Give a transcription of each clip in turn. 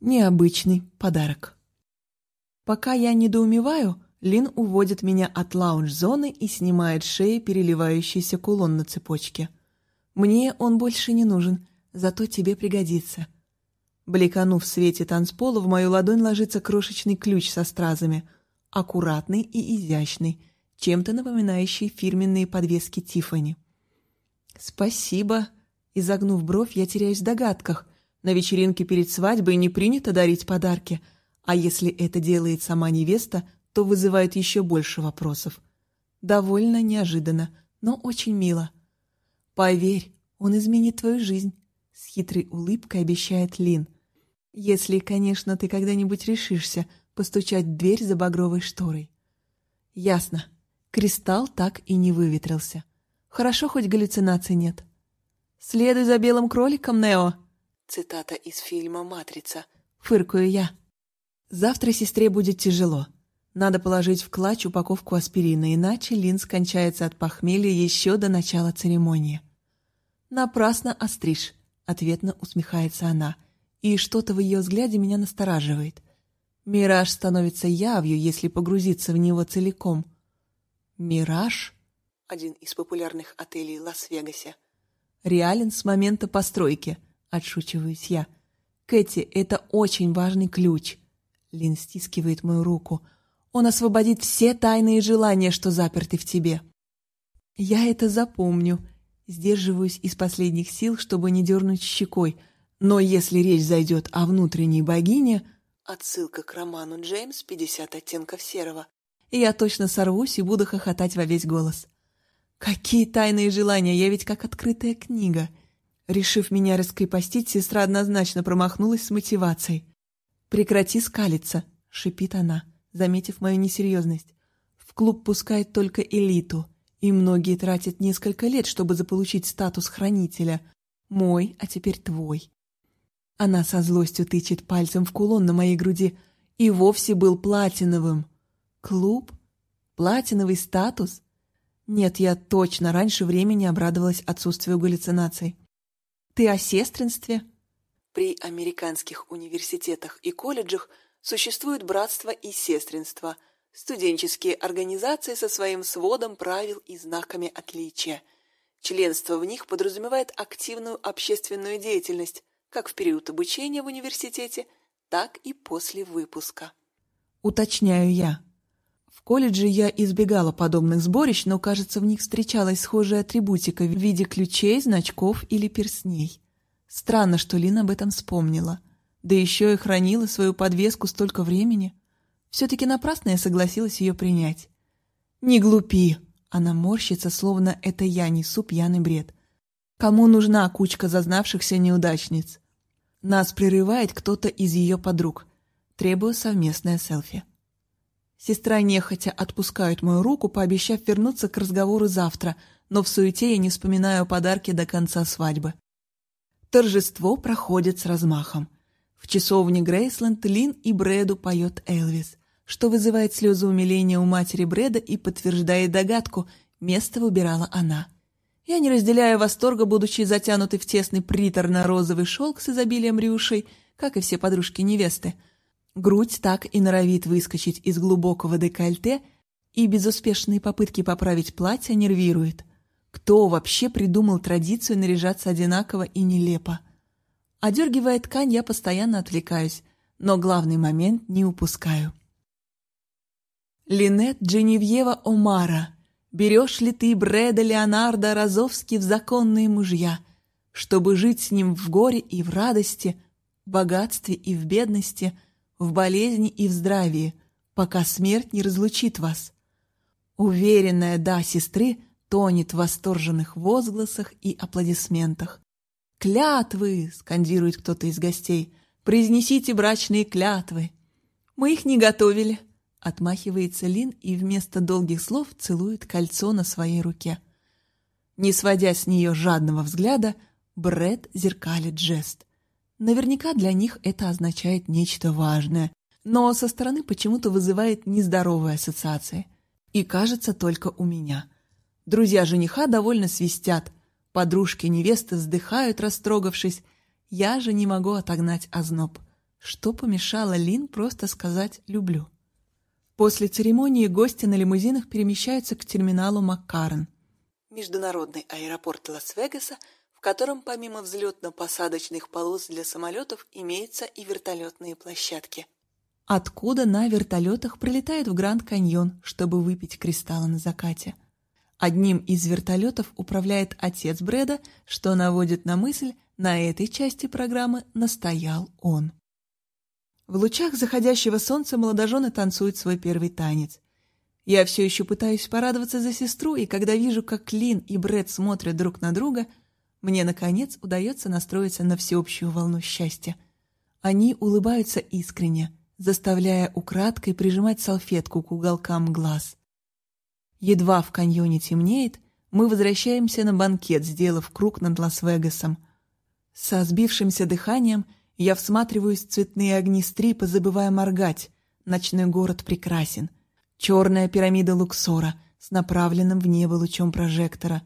Необычный подарок. Пока я недоумеваю, Лин уводит меня от лаунж-зоны и снимает шеи переливающийся кулон на цепочке. Мне он больше не нужен, зато тебе пригодится. Бликанув в свете танцпола, в мою ладонь ложится крошечный ключ со стразами, аккуратный и изящный, чем-то напоминающий фирменные подвески Тиффани. «Спасибо!» Изогнув бровь, я теряюсь в догадках. На вечеринке перед свадьбой не принято дарить подарки, а если это делает сама невеста, то вызывает еще больше вопросов. Довольно неожиданно, но очень мило. «Поверь, он изменит твою жизнь», — с хитрой улыбкой обещает Лин. «Если, конечно, ты когда-нибудь решишься постучать в дверь за багровой шторой». «Ясно. Кристалл так и не выветрился. Хорошо, хоть галлюцинаций нет». «Следуй за белым кроликом, Нео!» Цитата из фильма «Матрица». Фыркаю я. «Завтра сестре будет тяжело. Надо положить в клатч упаковку аспирина, иначе Лин скончается от похмелья еще до начала церемонии». «Напрасно остришь», — ответно усмехается она, и что-то в ее взгляде меня настораживает. Мираж становится явью, если погрузиться в него целиком. «Мираж?» — один из популярных отелей Лас-Вегасе реален с момента постройки», — отшучиваюсь я. «Кэти, это очень важный ключ». Лин стискивает мою руку. «Он освободит все тайные желания, что заперты в тебе». «Я это запомню», сдерживаюсь из последних сил, чтобы не дернуть щекой. Но если речь зайдет о внутренней богине... Отсылка к роману Джеймс «50 оттенков серого». Я точно сорвусь и буду хохотать во весь голос. Какие тайные желания, я ведь как открытая книга. Решив меня раскрепостить, сестра однозначно промахнулась с мотивацией. «Прекрати скалиться», — шипит она, заметив мою несерьезность. «В клуб пускают только элиту, и многие тратят несколько лет, чтобы заполучить статус хранителя. Мой, а теперь твой». Она со злостью тычет пальцем в кулон на моей груди и вовсе был платиновым. «Клуб? Платиновый статус?» Нет, я точно раньше времени обрадовалась отсутствию галлюцинаций. Ты о сестринстве? При американских университетах и колледжах существует братство и сестринство, студенческие организации со своим сводом правил и знаками отличия. Членство в них подразумевает активную общественную деятельность, как в период обучения в университете, так и после выпуска. Уточняю я. В колледже я избегала подобных сборищ, но, кажется, в них встречалась схожая атрибутика в виде ключей, значков или перстней. Странно, что Лина об этом вспомнила. Да еще и хранила свою подвеску столько времени. Все-таки напрасно я согласилась ее принять. «Не глупи!» Она морщится, словно это я несу пьяный бред. Кому нужна кучка зазнавшихся неудачниц? Нас прерывает кто-то из ее подруг. Требую совместное селфи. Сестра нехотя отпускает мою руку, пообещав вернуться к разговору завтра, но в суете я не вспоминаю о подарке до конца свадьбы. Торжество проходит с размахом. В часовне Грейсленд Лин и Брэду поет Элвис, что вызывает слезы умиления у матери Брэда и подтверждает догадку, место выбирала она. Я не разделяю восторга, будучи затянутой в тесный приторно-розовый шелк с изобилием рюшей, как и все подружки невесты — Грудь так и норовит выскочить из глубокого декольте, и безуспешные попытки поправить платье нервируют. Кто вообще придумал традицию наряжаться одинаково и нелепо? Одергивая ткань, я постоянно отвлекаюсь, но главный момент не упускаю. Линет Дженевьева Омара, берешь ли ты Брэда Леонардо Розовски в законные мужья, чтобы жить с ним в горе и в радости, в богатстве и в бедности — в болезни и в здравии, пока смерть не разлучит вас. Уверенная «да» сестры тонет в восторженных возгласах и аплодисментах. «Клятвы!» — скандирует кто-то из гостей. «Произнесите брачные клятвы!» «Мы их не готовили!» — отмахивается Лин и вместо долгих слов целует кольцо на своей руке. Не сводя с нее жадного взгляда, Бред зеркалит жест. Наверняка для них это означает нечто важное, но со стороны почему-то вызывает нездоровые ассоциации. И кажется только у меня. Друзья жениха довольно свистят, подружки невесты вздыхают, растрогавшись. Я же не могу отогнать озноб. Что помешало Лин просто сказать «люблю»? После церемонии гости на лимузинах перемещаются к терминалу Маккарен. Международный аэропорт Лас-Вегаса, в котором помимо взлетно-посадочных полос для самолетов имеются и вертолетные площадки. Откуда на вертолетах прилетают в Гранд Каньон, чтобы выпить кристаллы на закате. Одним из вертолетов управляет отец Брэда, что наводит на мысль, на этой части программы настоял он. В лучах заходящего солнца молодожены танцуют свой первый танец. Я все еще пытаюсь порадоваться за сестру, и когда вижу, как Лин и Брэд смотрят друг на друга, мне, наконец, удается настроиться на всеобщую волну счастья. Они улыбаются искренне, заставляя украдкой прижимать салфетку к уголкам глаз. Едва в каньоне темнеет, мы возвращаемся на банкет, сделав круг над Лас-Вегасом. Со сбившимся дыханием — я всматриваюсь в цветные огни стрипа, забывая моргать. Ночной город прекрасен. Черная пирамида Луксора с направленным в небо лучом прожектора.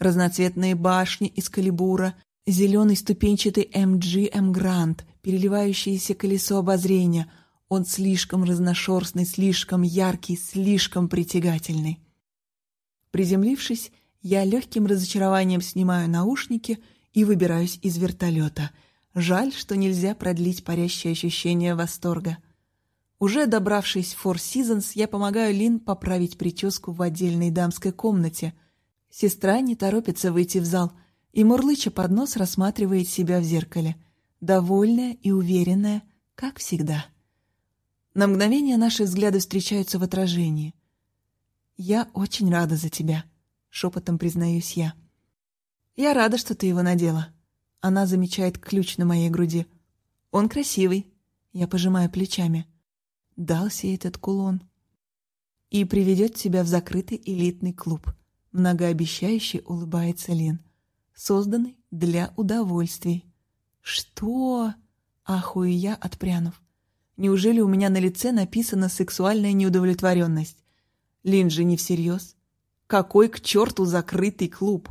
Разноцветные башни из калибура, зеленый ступенчатый MGM Грант, переливающееся колесо обозрения. Он слишком разношерстный, слишком яркий, слишком притягательный. Приземлившись, я легким разочарованием снимаю наушники и выбираюсь из вертолета — Жаль, что нельзя продлить парящее ощущение восторга. Уже добравшись в Four Seasons, я помогаю Лин поправить прическу в отдельной дамской комнате. Сестра не торопится выйти в зал, и Мурлыча под нос рассматривает себя в зеркале. Довольная и уверенная, как всегда. На мгновение наши взгляды встречаются в отражении. «Я очень рада за тебя», — шепотом признаюсь я. «Я рада, что ты его надела», она замечает ключ на моей груди. «Он красивый». Я пожимаю плечами. Дался этот кулон. И приведет тебя в закрытый элитный клуб. Многообещающе улыбается Лин. Созданный для удовольствий. «Что?» — ахую я, отпрянув. «Неужели у меня на лице написана сексуальная неудовлетворенность? Лин же не всерьез. Какой к черту закрытый клуб?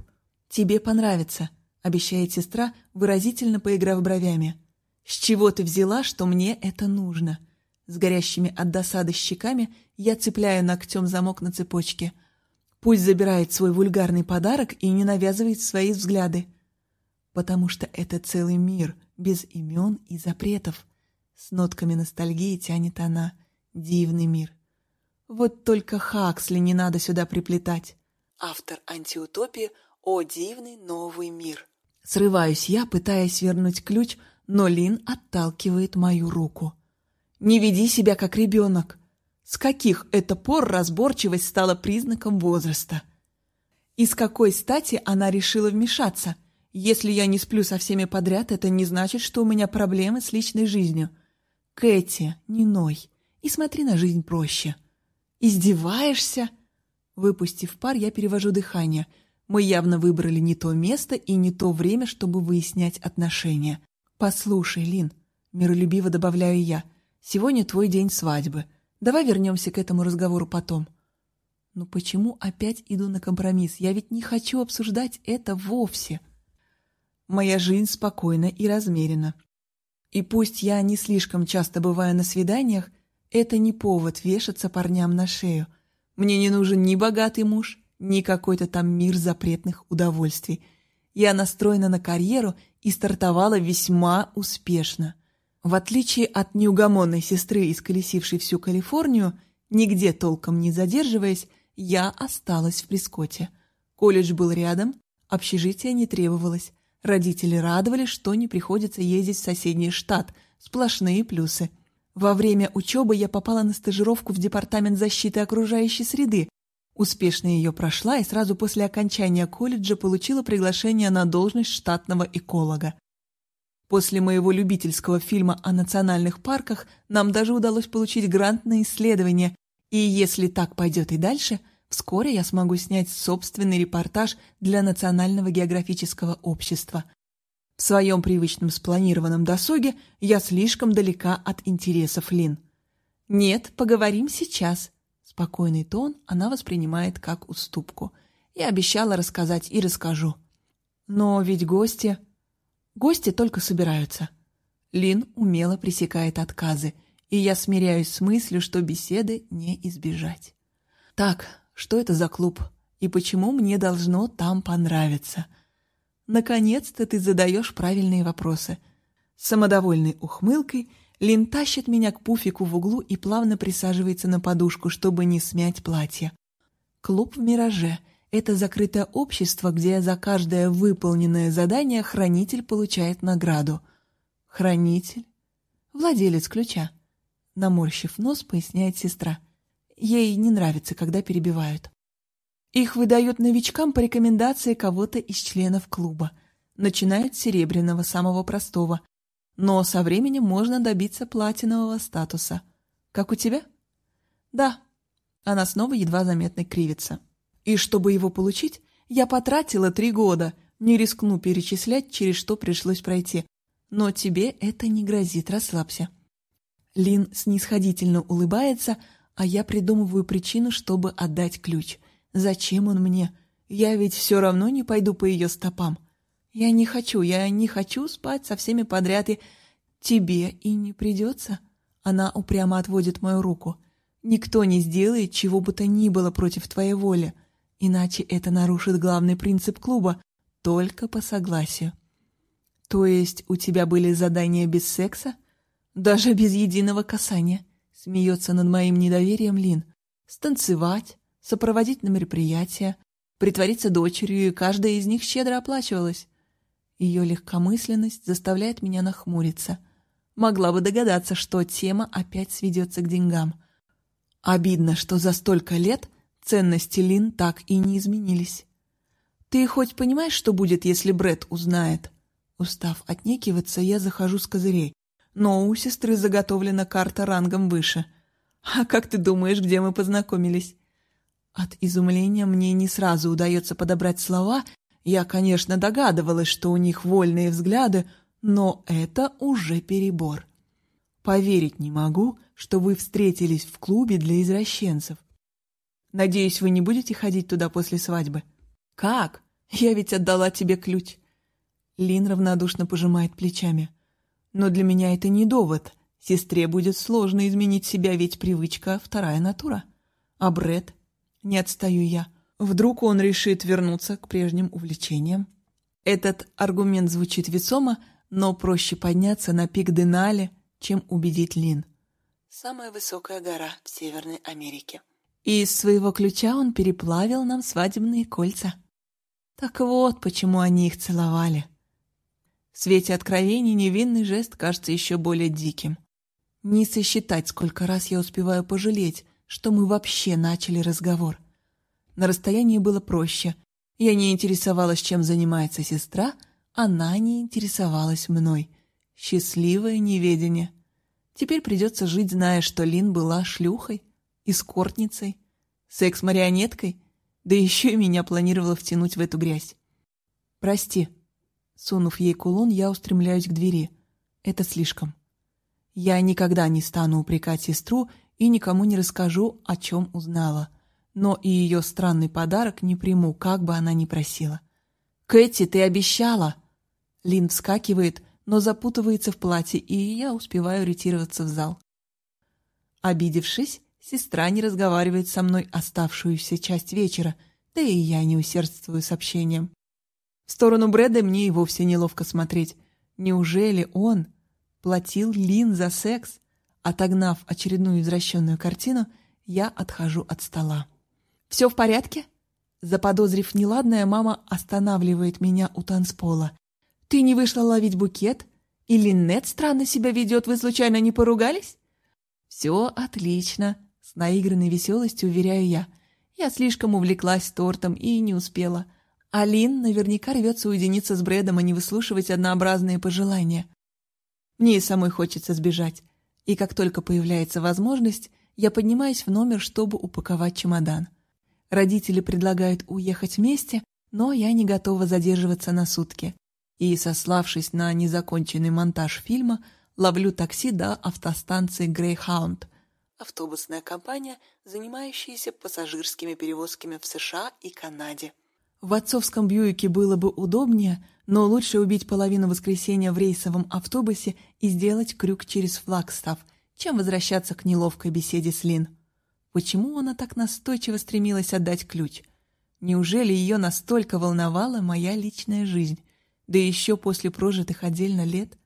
Тебе понравится. — обещает сестра, выразительно поиграв бровями. «С чего ты взяла, что мне это нужно?» С горящими от досады щеками я цепляю ногтем замок на цепочке. Пусть забирает свой вульгарный подарок и не навязывает свои взгляды. Потому что это целый мир, без имен и запретов. С нотками ностальгии тянет она. Дивный мир. Вот только Хаксли не надо сюда приплетать. Автор антиутопии «О дивный новый мир». Срываюсь я, пытаясь вернуть ключ, но Лин отталкивает мою руку. «Не веди себя как ребенок!» С каких это пор разборчивость стала признаком возраста? И с какой стати она решила вмешаться? Если я не сплю со всеми подряд, это не значит, что у меня проблемы с личной жизнью. Кэти, не ной. И смотри на жизнь проще. Издеваешься? Выпустив пар, я перевожу дыхание – мы явно выбрали не то место и не то время, чтобы выяснять отношения. «Послушай, Лин», — миролюбиво добавляю я, — «сегодня твой день свадьбы. Давай вернемся к этому разговору потом». «Но почему опять иду на компромисс? Я ведь не хочу обсуждать это вовсе». Моя жизнь спокойна и размерена. И пусть я не слишком часто бываю на свиданиях, это не повод вешаться парням на шею. Мне не нужен ни богатый муж, ни какой-то там мир запретных удовольствий. Я настроена на карьеру и стартовала весьма успешно. В отличие от неугомонной сестры, исколесившей всю Калифорнию, нигде толком не задерживаясь, я осталась в Прескоте. Колледж был рядом, общежитие не требовалось. Родители радовались, что не приходится ездить в соседний штат. Сплошные плюсы. Во время учебы я попала на стажировку в Департамент защиты окружающей среды, Успешно ее прошла и сразу после окончания колледжа получила приглашение на должность штатного эколога. После моего любительского фильма о национальных парках нам даже удалось получить грант на исследование, и если так пойдет и дальше, вскоре я смогу снять собственный репортаж для Национального географического общества. В своем привычном спланированном досуге я слишком далека от интересов Лин. «Нет, поговорим сейчас», Спокойный тон она воспринимает как уступку. Я обещала рассказать и расскажу. Но ведь гости... Гости только собираются. Лин умело пресекает отказы, и я смиряюсь с мыслью, что беседы не избежать. Так, что это за клуб? И почему мне должно там понравиться? Наконец-то ты задаешь правильные вопросы. С самодовольной ухмылкой Лин тащит меня к пуфику в углу и плавно присаживается на подушку, чтобы не смять платье. Клуб в «Мираже» — это закрытое общество, где за каждое выполненное задание хранитель получает награду. Хранитель? Владелец ключа. Наморщив нос, поясняет сестра. Ей не нравится, когда перебивают. Их выдают новичкам по рекомендации кого-то из членов клуба. Начинают с серебряного, самого простого. Но со временем можно добиться платинового статуса. Как у тебя? Да. Она снова едва заметно кривится. И чтобы его получить, я потратила три года. Не рискну перечислять, через что пришлось пройти. Но тебе это не грозит, расслабься. Лин снисходительно улыбается, а я придумываю причину, чтобы отдать ключ. Зачем он мне? Я ведь все равно не пойду по ее стопам. Я не хочу, я не хочу спать со всеми подряд, и тебе и не придется. Она упрямо отводит мою руку. Никто не сделает чего бы то ни было против твоей воли, иначе это нарушит главный принцип клуба — только по согласию. То есть у тебя были задания без секса? Даже без единого касания? Смеется над моим недоверием Лин. Станцевать, сопроводить на мероприятия, притвориться дочерью, и каждая из них щедро оплачивалась. Ее легкомысленность заставляет меня нахмуриться. Могла бы догадаться, что тема опять сведется к деньгам. Обидно, что за столько лет ценности Лин так и не изменились. «Ты хоть понимаешь, что будет, если Бред узнает?» Устав отнекиваться, я захожу с козырей но у сестры заготовлена карта рангом выше. А как ты думаешь, где мы познакомились? От изумления мне не сразу удается подобрать слова. Я, конечно, догадывалась, что у них вольные взгляды, но это уже перебор. Поверить не могу, что вы встретились в клубе для извращенцев. Надеюсь, вы не будете ходить туда после свадьбы? Как? Я ведь отдала тебе ключ. Лин равнодушно пожимает плечами. Но для меня это не довод. Сестре будет сложно изменить себя, ведь привычка — вторая натура. А Бред? Не отстаю я. Вдруг он решит вернуться к прежним увлечениям? Этот аргумент звучит весомо, но проще подняться на пик Денали, чем убедить Лин. Самая высокая гора в Северной Америке. И из своего ключа он переплавил нам свадебные кольца. Так вот, почему они их целовали. В свете откровений невинный жест кажется еще более диким. Не сосчитать, сколько раз я успеваю пожалеть, что мы вообще начали разговор. На расстоянии было проще. Я не интересовалась, чем занимается сестра, она не интересовалась мной. Счастливое неведение. Теперь придется жить, зная, что Лин была шлюхой, эскортницей, секс-марионеткой, да еще и меня планировала втянуть в эту грязь. «Прости», Сунув ей кулон, я устремляюсь к двери. Это слишком. Я никогда не стану упрекать сестру и никому не расскажу, о чем узнала. Но и ее странный подарок не приму, как бы она ни просила. «Кэти, ты обещала!» Лин вскакивает, но запутывается в платье, и я успеваю ретироваться в зал. Обидевшись, сестра не разговаривает со мной оставшуюся часть вечера, да и я не усердствую с общением. В сторону Брэда мне и вовсе неловко смотреть. Неужели он платил Лин за секс? Отогнав очередную извращенную картину, я отхожу от стола. «Все в порядке?» Заподозрив неладное, мама останавливает меня у танцпола. «Ты не вышла ловить букет? Или Нет странно себя ведет, вы случайно не поругались?» «Все отлично», — с наигранной веселостью уверяю я. Я слишком увлеклась тортом и не успела. Алин наверняка рвется уединиться с Брэдом, а не выслушивать однообразные пожелания. Мне и самой хочется сбежать. И как только появляется возможность, я поднимаюсь в номер, чтобы упаковать чемодан. Родители предлагают уехать вместе, но я не готова задерживаться на сутки. И, сославшись на незаконченный монтаж фильма, ловлю такси до автостанции Greyhound. Автобусная компания, занимающаяся пассажирскими перевозками в США и Канаде. В отцовском Бьюике было бы удобнее, Но лучше убить половину воскресенья в рейсовом автобусе и сделать крюк через Флагстав, чем возвращаться к неловкой беседе с Лин. Почему она так настойчиво стремилась отдать ключ? Неужели ее настолько волновала моя личная жизнь, да еще после прожитых отдельно лет?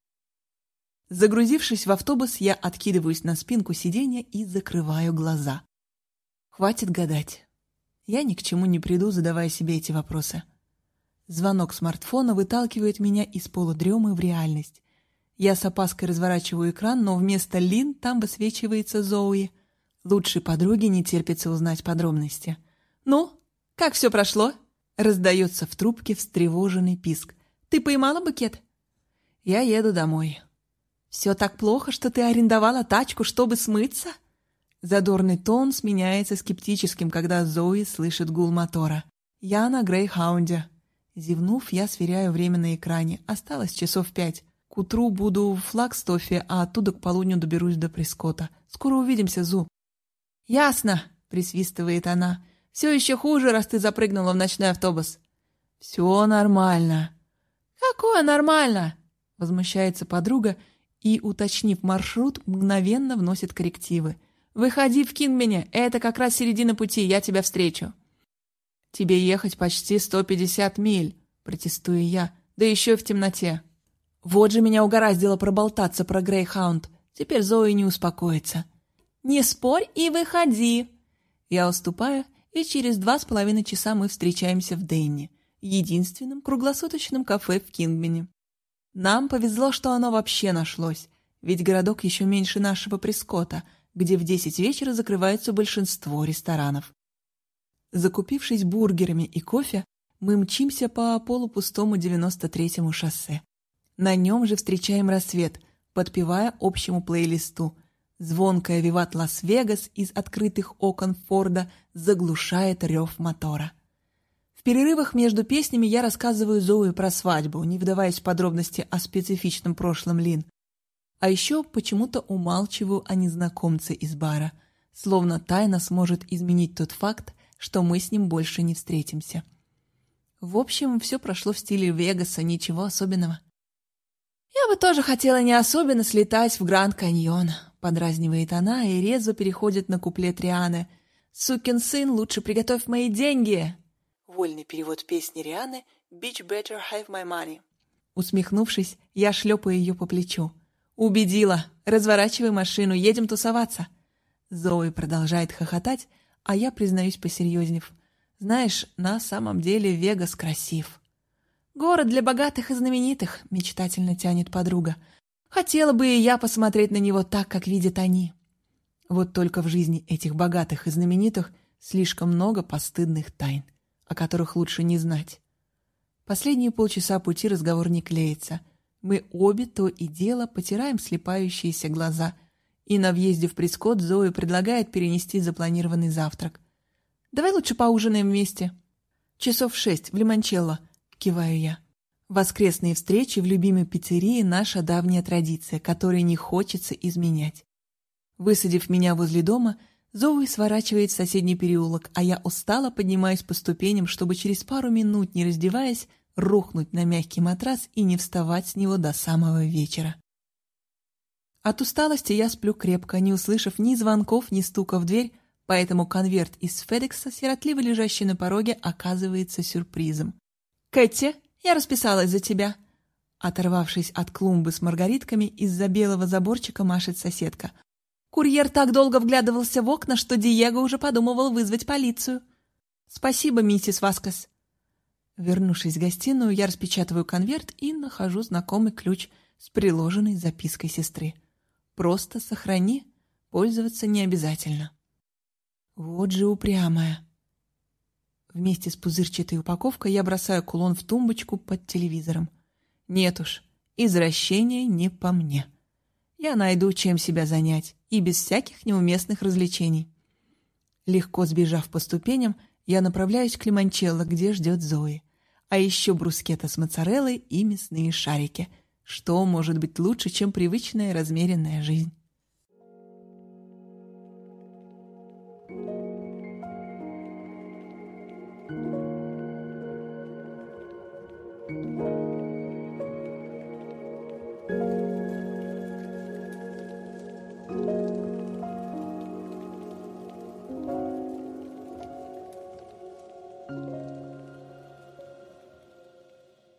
Загрузившись в автобус, я откидываюсь на спинку сиденья и закрываю глаза. Хватит гадать. Я ни к чему не приду, задавая себе эти вопросы. Звонок смартфона выталкивает меня из полудремы в реальность. Я с опаской разворачиваю экран, но вместо Лин там высвечивается Зоуи. Лучшей подруге не терпится узнать подробности. «Ну, как все прошло?» Раздается в трубке встревоженный писк. «Ты поймала букет?» «Я еду домой». «Все так плохо, что ты арендовала тачку, чтобы смыться?» Задорный тон сменяется скептическим, когда Зои слышит гул мотора. «Я на Грейхаунде». Зевнув, я сверяю время на экране. Осталось часов пять. К утру буду в Флагстофе, а оттуда к полудню доберусь до Прескота. Скоро увидимся, Зу. «Ясно», — присвистывает она. «Все еще хуже, раз ты запрыгнула в ночной автобус». «Все нормально». «Какое нормально?» — возмущается подруга и, уточнив маршрут, мгновенно вносит коррективы. «Выходи в Кингмене, это как раз середина пути, я тебя встречу». «Тебе ехать почти 150 миль», — протестую я, да еще в темноте. Вот же меня угораздило проболтаться про Грейхаунд. Теперь Зои не успокоится. «Не спорь и выходи!» Я уступаю, и через два с половиной часа мы встречаемся в Дейне, единственном круглосуточном кафе в Кингмене. Нам повезло, что оно вообще нашлось, ведь городок еще меньше нашего Прескота, где в десять вечера закрывается большинство ресторанов. Закупившись бургерами и кофе, мы мчимся по полупустому 93-му шоссе. На нем же встречаем рассвет, подпевая общему плейлисту. Звонкая «Виват Лас-Вегас» из открытых окон Форда заглушает рев мотора. В перерывах между песнями я рассказываю Зои про свадьбу, не вдаваясь в подробности о специфичном прошлом Лин. А еще почему-то умалчиваю о незнакомце из бара, словно тайна сможет изменить тот факт, что мы с ним больше не встретимся. В общем, все прошло в стиле Вегаса, ничего особенного. «Я бы тоже хотела не особенно слетать в Гранд Каньон», — подразнивает она и резво переходит на куплет Рианы. «Сукин сын, лучше приготовь мои деньги!» Вольный перевод песни Рианы «Bitch better have my money». Усмехнувшись, я шлепаю ее по плечу. «Убедила! Разворачивай машину, едем тусоваться!» Зои продолжает хохотать, а я признаюсь посерьезнев. Знаешь, на самом деле Вегас красив. Город для богатых и знаменитых, мечтательно тянет подруга. Хотела бы и я посмотреть на него так, как видят они. Вот только в жизни этих богатых и знаменитых слишком много постыдных тайн, о которых лучше не знать. Последние полчаса пути разговор не клеится. Мы обе то и дело потираем слепающиеся глаза и на въезде в Прескот Зои предлагает перенести запланированный завтрак. «Давай лучше поужинаем вместе». «Часов шесть, в Лимончелло», — киваю я. Воскресные встречи в любимой пиццерии — наша давняя традиция, которой не хочется изменять. Высадив меня возле дома, Зоуи сворачивает в соседний переулок, а я устало поднимаюсь по ступеням, чтобы через пару минут, не раздеваясь, рухнуть на мягкий матрас и не вставать с него до самого вечера. От усталости я сплю крепко, не услышав ни звонков, ни стука в дверь, поэтому конверт из Федекса, сиротливо лежащий на пороге, оказывается сюрпризом. «Кэти, я расписалась за тебя!» Оторвавшись от клумбы с маргаритками, из-за белого заборчика машет соседка. «Курьер так долго вглядывался в окна, что Диего уже подумывал вызвать полицию». «Спасибо, миссис Васкас». Вернувшись в гостиную, я распечатываю конверт и нахожу знакомый ключ с приложенной запиской сестры. Просто сохрани, пользоваться не обязательно. Вот же упрямая. Вместе с пузырчатой упаковкой я бросаю кулон в тумбочку под телевизором. Нет уж, извращение не по мне. Я найду, чем себя занять, и без всяких неуместных развлечений. Легко сбежав по ступеням, я направляюсь к Лимончелло, где ждет Зои. А еще брускета с моцареллой и мясные шарики — что может быть лучше, чем привычная размеренная жизнь?